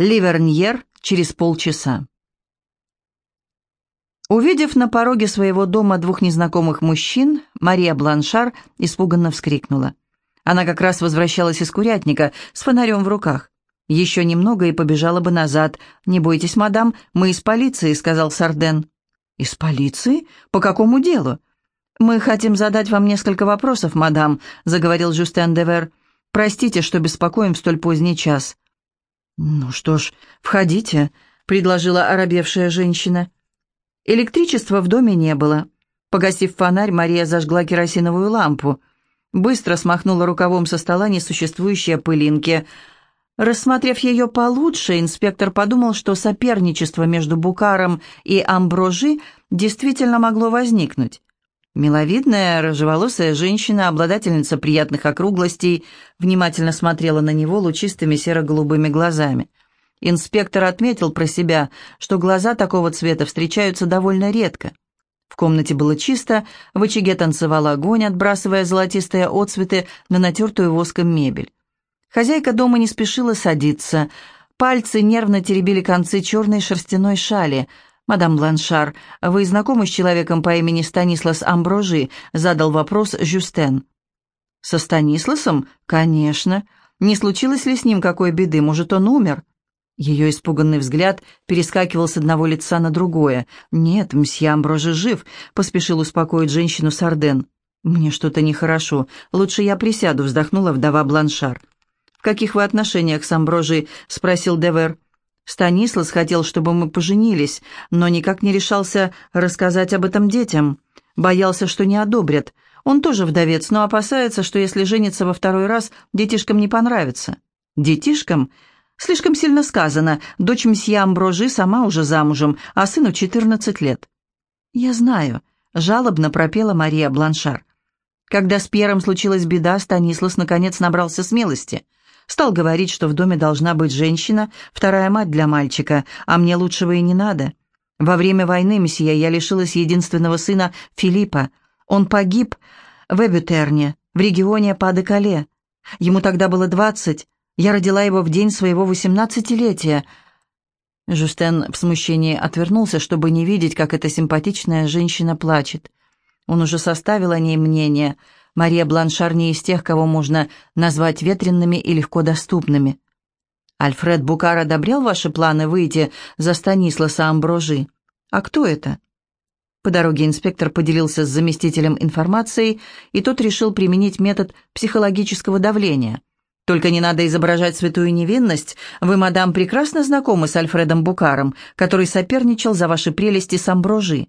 Ливерньер через полчаса. Увидев на пороге своего дома двух незнакомых мужчин, Мария Бланшар испуганно вскрикнула. Она как раз возвращалась из курятника с фонарем в руках. Еще немного и побежала бы назад. «Не бойтесь, мадам, мы из полиции», — сказал Сарден. «Из полиции? По какому делу?» «Мы хотим задать вам несколько вопросов, мадам», — заговорил Жюстен Девер. «Простите, что беспокоим в столь поздний час». «Ну что ж, входите», — предложила оробевшая женщина. Электричества в доме не было. Погасив фонарь, Мария зажгла керосиновую лампу. Быстро смахнула рукавом со стола несуществующие пылинки. Рассмотрев ее получше, инспектор подумал, что соперничество между Букаром и Амброжи действительно могло возникнуть. Миловидная, рыжеволосая женщина, обладательница приятных округлостей, внимательно смотрела на него лучистыми серо-голубыми глазами. Инспектор отметил про себя, что глаза такого цвета встречаются довольно редко. В комнате было чисто, в очаге танцевал огонь, отбрасывая золотистые отцветы на натертую воском мебель. Хозяйка дома не спешила садиться. Пальцы нервно теребили концы черной шерстяной шали – «Мадам Бланшар, вы знакомы с человеком по имени Станислас Амброжи?» — задал вопрос Жюстен. «Со Станисласом? Конечно. Не случилось ли с ним какой беды? Может, он умер?» Ее испуганный взгляд перескакивал с одного лица на другое. «Нет, мсье Амброжи жив», — поспешил успокоить женщину Сарден. «Мне что-то нехорошо. Лучше я присяду», — вздохнула вдова Бланшар. «В каких вы отношениях с Амброжи?» — спросил Девер. Станислас хотел, чтобы мы поженились, но никак не решался рассказать об этом детям. Боялся, что не одобрят. Он тоже вдовец, но опасается, что если женится во второй раз, детишкам не понравится. Детишкам? Слишком сильно сказано. Дочь мсье Амброжи сама уже замужем, а сыну 14 лет. «Я знаю», — жалобно пропела Мария Бланшар. Когда с Пьером случилась беда, Станислас наконец набрался смелости — Стал говорить, что в доме должна быть женщина, вторая мать для мальчика, а мне лучшего и не надо. Во время войны, месье, я лишилась единственного сына Филиппа. Он погиб в Эбютерне, в регионе Па-де-Кале. Ему тогда было двадцать. Я родила его в день своего восемнадцатилетия. Жустен в смущении отвернулся, чтобы не видеть, как эта симпатичная женщина плачет. Он уже составил о ней мнение – Мария Бланшар не из тех, кого можно назвать ветренными и легко доступными. Альфред Букар одобрял ваши планы выйти за Станисласа Амброжи. А кто это? По дороге инспектор поделился с заместителем информацией, и тот решил применить метод психологического давления. Только не надо изображать святую невинность. Вы, мадам, прекрасно знакомы с Альфредом Букаром, который соперничал за ваши прелести с Амброжи.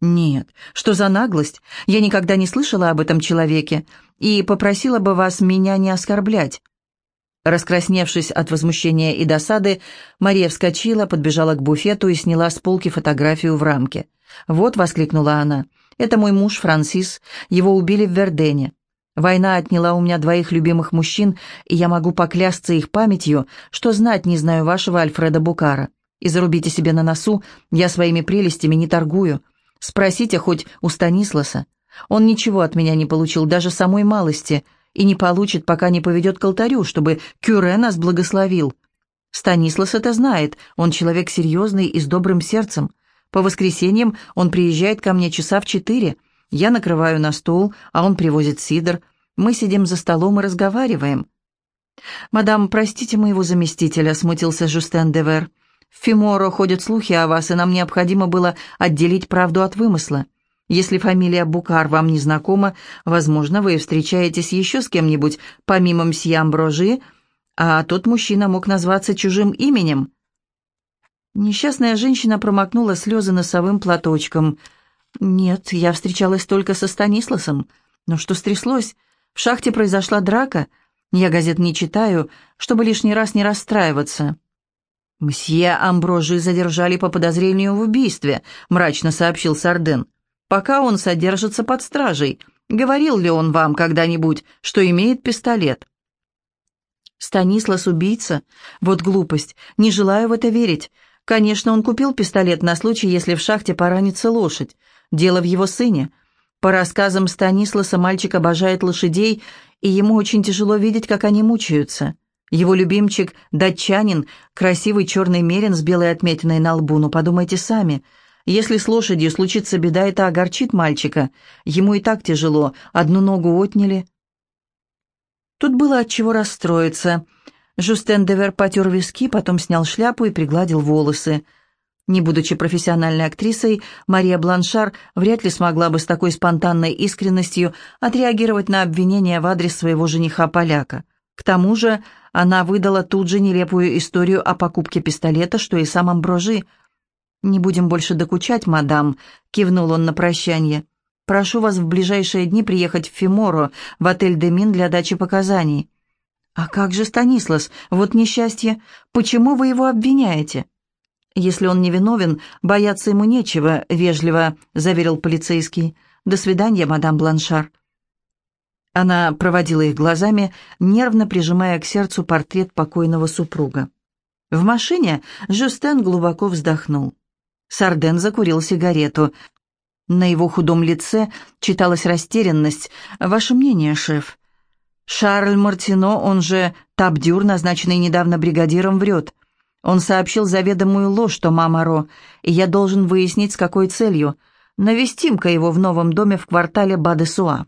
«Нет, что за наглость? Я никогда не слышала об этом человеке и попросила бы вас меня не оскорблять». Раскрасневшись от возмущения и досады, Мария вскочила, подбежала к буфету и сняла с полки фотографию в рамке. «Вот», — воскликнула она, — «это мой муж Франсис, его убили в Вердене. Война отняла у меня двоих любимых мужчин, и я могу поклясться их памятью, что знать не знаю вашего Альфреда Букара. И зарубите себе на носу, я своими прелестями не торгую». Спросите хоть у Станисласа. Он ничего от меня не получил, даже самой малости, и не получит, пока не поведет к алтарю, чтобы Кюре нас благословил. Станислас это знает, он человек серьезный и с добрым сердцем. По воскресеньям он приезжает ко мне часа в четыре. Я накрываю на стол, а он привозит сидр. Мы сидим за столом и разговариваем. «Мадам, простите моего заместителя», — смутился Жустен Девер. В Фиморо ходят слухи о вас, и нам необходимо было отделить правду от вымысла. Если фамилия Букар вам не знакома, возможно, вы встречаетесь еще с кем-нибудь, помимо мсье Амброжи, а тот мужчина мог назваться чужим именем». Несчастная женщина промокнула слезы носовым платочком. «Нет, я встречалась только со Станисласом. Но что стряслось? В шахте произошла драка. Я газет не читаю, чтобы лишний раз не расстраиваться». «Мсье Амброжи задержали по подозрению в убийстве», — мрачно сообщил Сарден. «Пока он содержится под стражей. Говорил ли он вам когда-нибудь, что имеет пистолет?» «Станислас убийца? Вот глупость. Не желаю в это верить. Конечно, он купил пистолет на случай, если в шахте поранится лошадь. Дело в его сыне. По рассказам Станисласа, мальчик обожает лошадей, и ему очень тяжело видеть, как они мучаются. Его любимчик – датчанин, красивый черный мерин с белой отметиной на лбу, но подумайте сами – если с лошадью случится беда, это огорчит мальчика. Ему и так тяжело, одну ногу отняли. Тут было от чего расстроиться. Жустен Девер потер виски, потом снял шляпу и пригладил волосы. Не будучи профессиональной актрисой, Мария Бланшар вряд ли смогла бы с такой спонтанной искренностью отреагировать на обвинение в адрес своего жениха-поляка. К тому же она выдала тут же нелепую историю о покупке пистолета, что и сам Амброжи – «Не будем больше докучать, мадам», — кивнул он на прощание. «Прошу вас в ближайшие дни приехать в Фиморо, в отель «Демин» для дачи показаний». «А как же Станислас? Вот несчастье. Почему вы его обвиняете?» «Если он невиновен, бояться ему нечего», — вежливо заверил полицейский. «До свидания, мадам Бланшар». Она проводила их глазами, нервно прижимая к сердцу портрет покойного супруга. В машине Жюстен глубоко вздохнул. Сарден закурил сигарету. На его худом лице читалась растерянность. «Ваше мнение, шеф?» «Шарль Мартино, он же Табдюр, назначенный недавно бригадиром, врет. Он сообщил заведомую ложь, что мама Ро, и я должен выяснить, с какой целью. Навестим-ка его в новом доме в квартале Бадесуа».